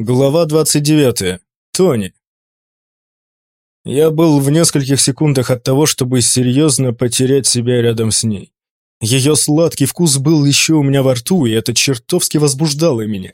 Глава 29. Тони. Я был в нескольких секундах от того, чтобы серьезно потерять себя рядом с ней. Ее сладкий вкус был еще у меня во рту, и это чертовски возбуждало меня.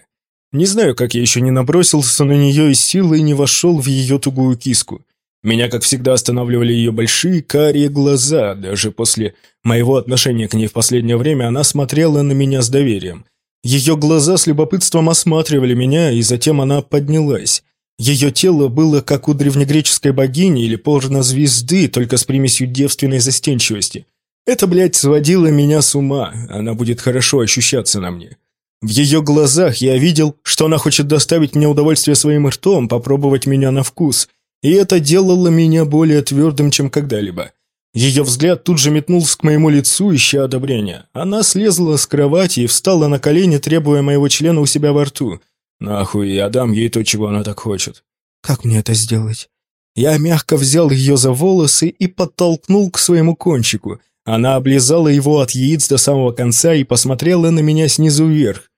Не знаю, как я еще не набросился на нее и силой не вошел в ее тугую киску. Меня, как всегда, останавливали ее большие карие глаза. Даже после моего отношения к ней в последнее время она смотрела на меня с доверием. Ее глаза с любопытством осматривали меня, и затем она поднялась. Ее тело было как у древнегреческой богини или порно-звезды, только с примесью девственной застенчивости. Это, блядь, сводило меня с ума, она будет хорошо ощущаться на мне. В ее глазах я видел, что она хочет доставить мне удовольствие своим ртом, попробовать меня на вкус, и это делало меня более твердым, чем когда-либо. Ее взгляд тут же метнулся к моему лицу, ища одобрения. Она слезла с кровати и встала на колени, требуя моего члена у себя во рту. Нахуй, я дам ей то, чего она так хочет. Как мне это сделать? Я мягко взял ее за волосы и подтолкнул к своему кончику. Она облизала его от яиц до самого конца и посмотрела на меня снизу вверх.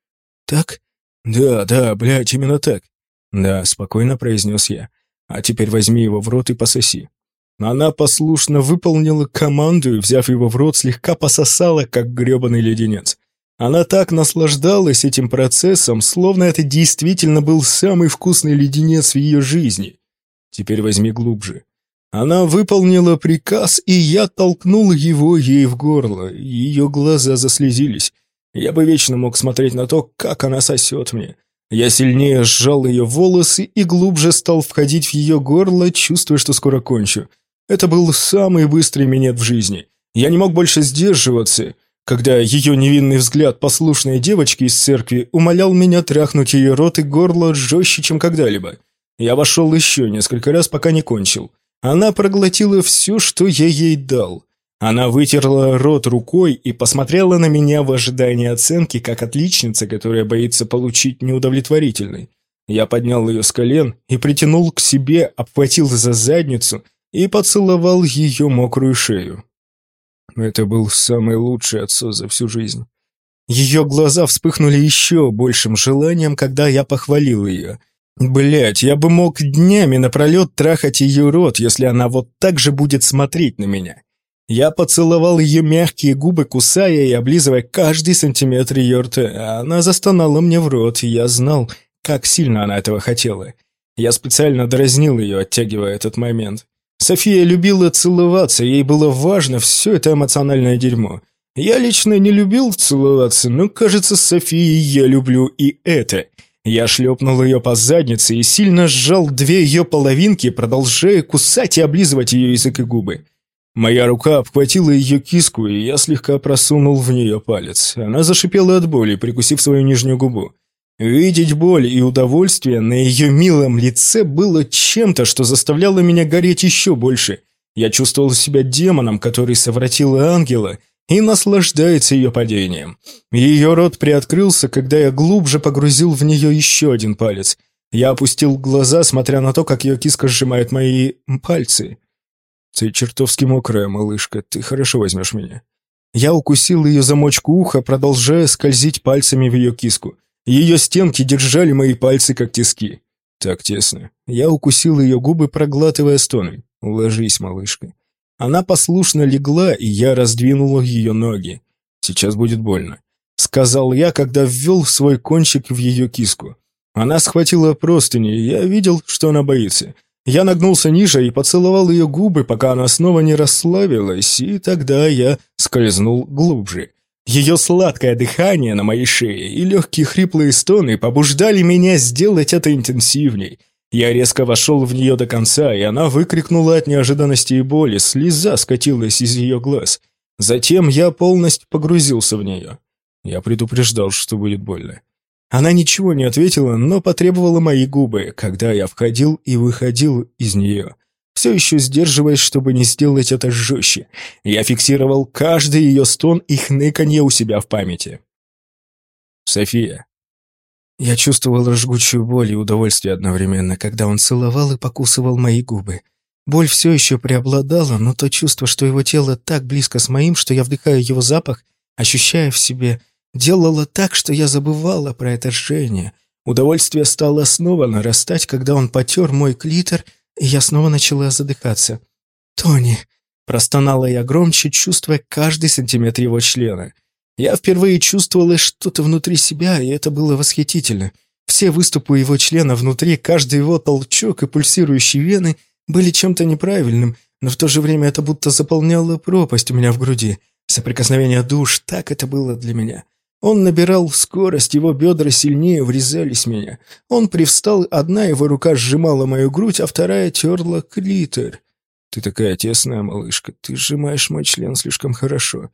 «Так?» «Да, да, блядь, именно так». «Да», — спокойно произнес я. «А теперь возьми его в рот и пососи». Она послушно выполнила команду и, взяв его в рот, слегка пососала, как гребаный леденец. Она так наслаждалась этим процессом, словно это действительно был самый вкусный леденец в ее жизни. Теперь возьми глубже. Она выполнила приказ, и я толкнул его ей в горло. Ее глаза заслезились. Я бы вечно мог смотреть на то, как она сосет мне. Я сильнее сжал ее волосы и глубже стал входить в ее горло, чувствуя, что скоро кончу. Это был самый быстрый минет в жизни. Я не мог больше сдерживаться, когда ее невинный взгляд послушной девочки из церкви умолял меня тряхнуть ее рот и горло жестче, чем когда-либо. Я вошел еще несколько раз, пока не кончил. Она проглотила все, что я ей дал. Она вытерла рот рукой и посмотрела на меня в ожидании оценки, как отличница, которая боится получить неудовлетворительной. Я поднял ее с колен и притянул к себе, обхватил за задницу – и поцеловал ее мокрую шею. Это был самый лучший отсос за всю жизнь. Ее глаза вспыхнули еще большим желанием, когда я похвалил ее. Блять, я бы мог днями напролет трахать ее рот, если она вот так же будет смотреть на меня. Я поцеловал ее мягкие губы, кусая и облизывая каждый сантиметр ее рта, она застонала мне в рот, и я знал, как сильно она этого хотела. Я специально дразнил ее, оттягивая этот момент. София любила целоваться, ей было важно все это эмоциональное дерьмо. Я лично не любил целоваться, но, кажется, с Софией я люблю и это. Я шлепнул ее по заднице и сильно сжал две ее половинки, продолжая кусать и облизывать ее язык и губы. Моя рука обхватила ее киску, и я слегка просунул в нее палец. Она зашипела от боли, прикусив свою нижнюю губу. Видеть боль и удовольствие на ее милом лице было чем-то, что заставляло меня гореть еще больше. Я чувствовал себя демоном, который совратил ангела и наслаждается ее падением. Ее рот приоткрылся, когда я глубже погрузил в нее еще один палец. Я опустил глаза, смотря на то, как ее киска сжимает мои пальцы. «Ты чертовски мокрая, малышка, ты хорошо возьмешь меня». Я укусил ее замочку уха, продолжая скользить пальцами в ее киску. Ее стенки держали мои пальцы, как тиски. Так тесно. Я укусил ее губы, проглатывая стоны. «Ложись, малышка». Она послушно легла, и я раздвинул ее ноги. «Сейчас будет больно», — сказал я, когда ввел свой кончик в ее киску. Она схватила простыни, и я видел, что она боится. Я нагнулся ниже и поцеловал ее губы, пока она снова не расслабилась, и тогда я скользнул глубже. Ее сладкое дыхание на моей шее и легкие хриплые стоны побуждали меня сделать это интенсивней. Я резко вошел в нее до конца, и она выкрикнула от неожиданности и боли, слеза скатилась из ее глаз. Затем я полностью погрузился в нее. Я предупреждал, что будет больно. Она ничего не ответила, но потребовала мои губы, когда я входил и выходил из нее все еще сдерживаясь, чтобы не сделать это жестче. Я фиксировал каждый ее стон и хныканье у себя в памяти. София. Я чувствовал жгучую боль и удовольствие одновременно, когда он целовал и покусывал мои губы. Боль все еще преобладала, но то чувство, что его тело так близко с моим, что я вдыхаю его запах, ощущая в себе, делало так, что я забывала про это жжение. Удовольствие стало снова нарастать, когда он потер мой клитор, и я снова начала задыхаться. «Тони!» – простонала я громче, чувствуя каждый сантиметр его члена. Я впервые чувствовала что-то внутри себя, и это было восхитительно. Все выступы его члена внутри, каждый его толчок и пульсирующие вены были чем-то неправильным, но в то же время это будто заполняло пропасть у меня в груди. Соприкосновение душ, так это было для меня. Он набирал скорость, его бедра сильнее врезались в меня. Он привстал, одна его рука сжимала мою грудь, а вторая терла клитор. «Ты такая тесная, малышка, ты сжимаешь мой член слишком хорошо».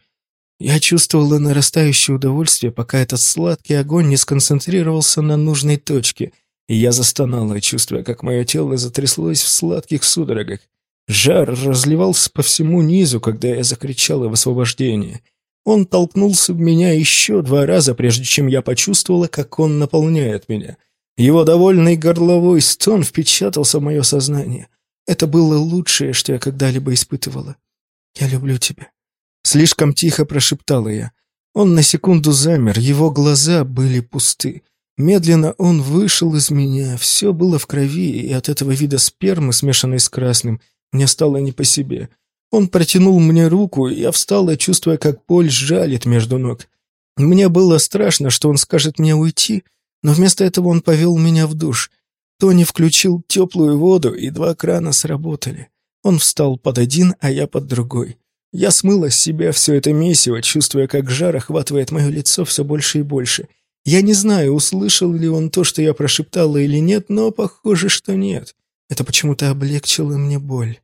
Я чувствовала нарастающее удовольствие, пока этот сладкий огонь не сконцентрировался на нужной точке, и я застонала, чувствуя, как мое тело затряслось в сладких судорогах. Жар разливался по всему низу, когда я закричала в освобождении. Он толкнулся в меня еще два раза, прежде чем я почувствовала, как он наполняет меня. Его довольный горловой стон впечатался в мое сознание. Это было лучшее, что я когда-либо испытывала. «Я люблю тебя», Слишком тихо прошептала я. Он на секунду замер, его глаза были пусты. Медленно он вышел из меня, все было в крови, и от этого вида спермы, смешанной с красным, мне стало не по себе. Он протянул мне руку, я встала, чувствуя, как боль сжалит между ног. Мне было страшно, что он скажет мне уйти, но вместо этого он повел меня в душ. Тони включил теплую воду, и два крана сработали. Он встал под один, а я под другой. Я смыла с себя все это месиво, чувствуя, как жар охватывает мое лицо все больше и больше. Я не знаю, услышал ли он то, что я прошептала или нет, но похоже, что нет. Это почему-то облегчило мне боль.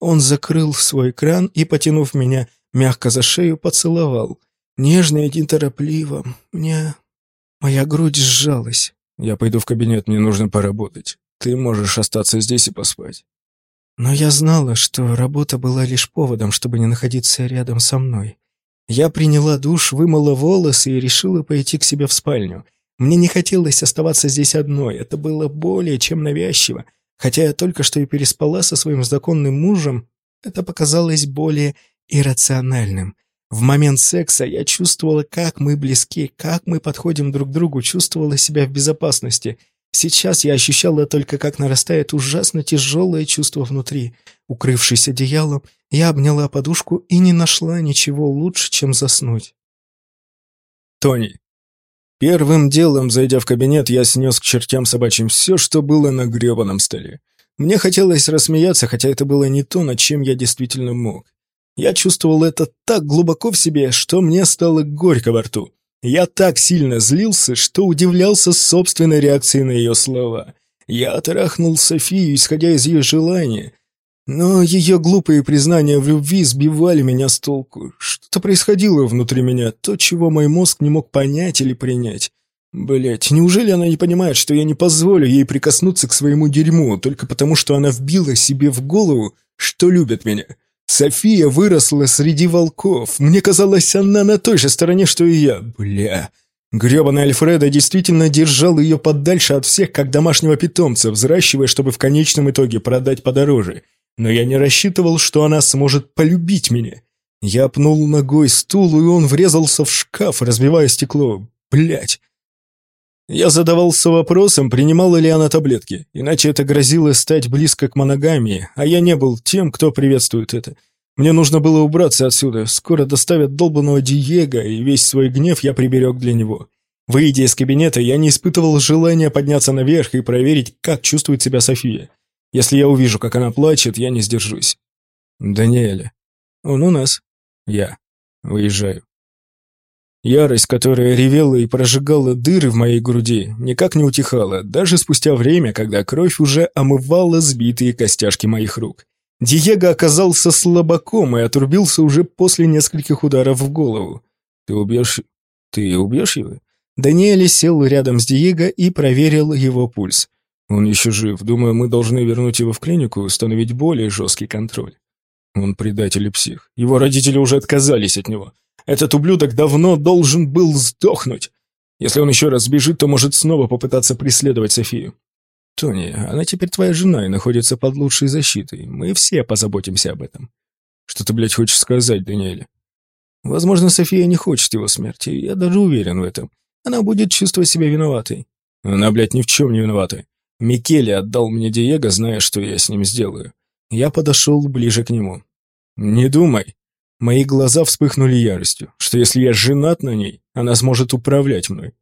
Он закрыл свой кран и, потянув меня мягко за шею, поцеловал. Нежно и неторопливо. Мне... Моя грудь сжалась. «Я пойду в кабинет, мне нужно поработать. Ты можешь остаться здесь и поспать». Но я знала, что работа была лишь поводом, чтобы не находиться рядом со мной. Я приняла душ, вымыла волосы и решила пойти к себе в спальню. Мне не хотелось оставаться здесь одной, это было более чем навязчиво. Хотя я только что и переспала со своим законным мужем, это показалось более иррациональным. В момент секса я чувствовала, как мы близки, как мы подходим друг к другу, чувствовала себя в безопасности — Сейчас я ощущала только, как нарастает ужасно тяжелое чувство внутри. Укрывшись одеялом, я обняла подушку и не нашла ничего лучше, чем заснуть. Тони. Первым делом, зайдя в кабинет, я снес к чертям собачьим все, что было на гребаном столе. Мне хотелось рассмеяться, хотя это было не то, над чем я действительно мог. Я чувствовал это так глубоко в себе, что мне стало горько во рту. Я так сильно злился, что удивлялся собственной реакции на ее слова. Я трахнул Софию, исходя из ее желания. Но ее глупые признания в любви сбивали меня с толку. Что-то происходило внутри меня, то, чего мой мозг не мог понять или принять. Блять, неужели она не понимает, что я не позволю ей прикоснуться к своему дерьму, только потому что она вбила себе в голову, что любит меня? София выросла среди волков. Мне казалось, она на той же стороне, что и я. Бля. Грёбаный Альфреда действительно держал ее подальше от всех, как домашнего питомца, взращивая, чтобы в конечном итоге продать подороже. Но я не рассчитывал, что она сможет полюбить меня. Я пнул ногой стул, и он врезался в шкаф, разбивая стекло. Блять. Я задавался вопросом, принимала ли она таблетки, иначе это грозило стать близко к моногамии, а я не был тем, кто приветствует это. Мне нужно было убраться отсюда, скоро доставят долбанного Диего, и весь свой гнев я приберег для него. Выйдя из кабинета, я не испытывал желания подняться наверх и проверить, как чувствует себя София. Если я увижу, как она плачет, я не сдержусь. Даниэля. Он у нас. Я. Выезжаю. Ярость, которая ревела и прожигала дыры в моей груди, никак не утихала, даже спустя время, когда кровь уже омывала сбитые костяшки моих рук. Диего оказался слабаком и отрубился уже после нескольких ударов в голову. «Ты убьешь... ты убьешь его?» Даниэль сел рядом с Диего и проверил его пульс. «Он еще жив. Думаю, мы должны вернуть его в клинику и установить более жесткий контроль». «Он предатель и псих. Его родители уже отказались от него. Этот ублюдок давно должен был сдохнуть. Если он еще раз сбежит, то может снова попытаться преследовать Софию. Тони, она теперь твоя жена и находится под лучшей защитой. Мы все позаботимся об этом. Что ты, блядь, хочешь сказать, Даниэль? Возможно, София не хочет его смерти, я даже уверен в этом. Она будет чувствовать себя виноватой. Она, блядь, ни в чем не виновата. Микеле отдал мне Диего, зная, что я с ним сделаю. Я подошел ближе к нему. «Не думай». Мои глаза вспыхнули яростью, что если я женат на ней, она сможет управлять мной.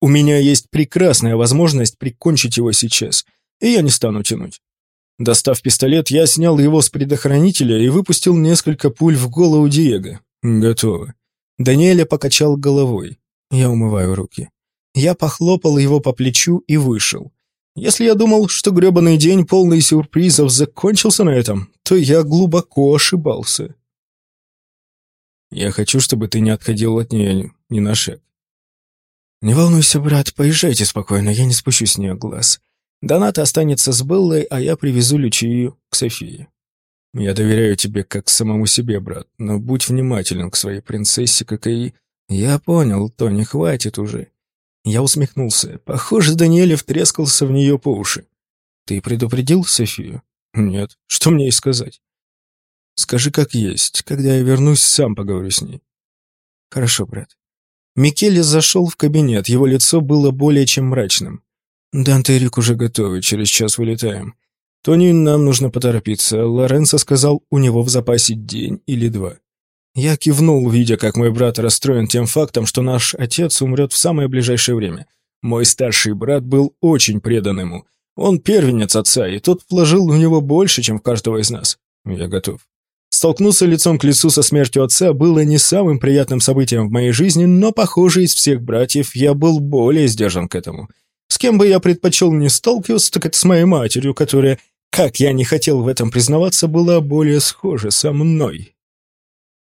У меня есть прекрасная возможность прикончить его сейчас, и я не стану тянуть. Достав пистолет, я снял его с предохранителя и выпустил несколько пуль в голову Диего. Готово. Даниэля покачал головой. Я умываю руки. Я похлопал его по плечу и вышел. Если я думал, что грёбаный день, полный сюрпризов, закончился на этом, то я глубоко ошибался. Я хочу, чтобы ты не отходил от нее ни на шаг. Не волнуйся, брат, поезжайте спокойно, я не спущу с нее глаз. Доната останется с Беллой, а я привезу Лючию к Софии. Я доверяю тебе как самому себе, брат, но будь внимателен к своей принцессе, как и... Я понял, Тони, хватит уже. Я усмехнулся. Похоже, Даниэль втрескался в нее по уши. «Ты предупредил Софию?» «Нет. Что мне ей сказать?» «Скажи, как есть. Когда я вернусь, сам поговорю с ней». «Хорошо, брат». Микеле зашел в кабинет. Его лицо было более чем мрачным. «Данте и Рик уже готовы. Через час вылетаем. Тони, нам нужно поторопиться. Лоренцо сказал, у него в запасе день или два». Я кивнул, видя, как мой брат расстроен тем фактом, что наш отец умрет в самое ближайшее время. Мой старший брат был очень предан ему. Он первенец отца, и тот вложил в него больше, чем в каждого из нас. Я готов. Столкнуться лицом к лицу со смертью отца было не самым приятным событием в моей жизни, но, похоже, из всех братьев я был более сдержан к этому. С кем бы я предпочел не сталкиваться, так это с моей матерью, которая, как я не хотел в этом признаваться, была более схожа со мной.